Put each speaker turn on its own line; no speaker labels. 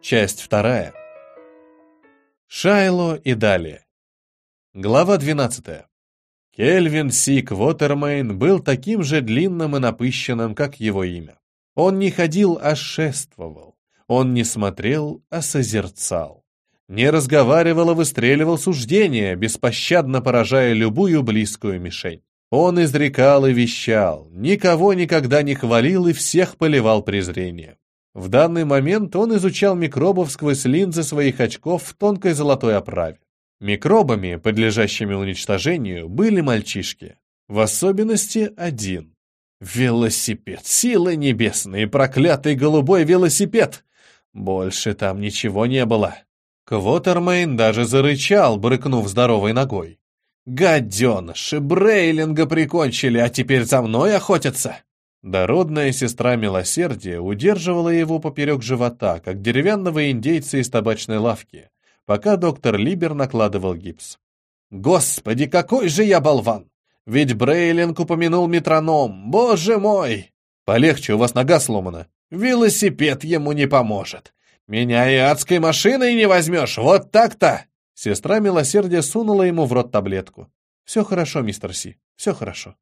Часть вторая. Шайло и далее. Глава 12. Кельвин Сик Вотермейн был таким же длинным и напыщенным, как его имя. Он не ходил, а шествовал. Он не смотрел, а созерцал. Не разговаривал, а выстреливал суждения, беспощадно поражая любую близкую мишень. Он изрекал и вещал, никого никогда не хвалил и всех поливал презрением. В данный момент он изучал микробов сквозь линзы своих очков в тонкой золотой оправе. Микробами, подлежащими уничтожению, были мальчишки. В особенности один. Велосипед. Силы небесные, проклятый голубой велосипед. Больше там ничего не было. Квотермейн даже зарычал, брыкнув здоровой ногой. «Гаденыши, Брейлинга прикончили, а теперь за мной охотятся!» Дородная сестра милосердия удерживала его поперек живота, как деревянного индейца из табачной лавки, пока доктор Либер накладывал гипс. «Господи, какой же я болван! Ведь Брейлинг упомянул метроном, боже мой! Полегче, у вас нога сломана. Велосипед ему не поможет. Меня и адской машиной не возьмешь, вот так-то!» Сестра милосердия сунула ему в рот таблетку. «Все хорошо, мистер Си, все хорошо».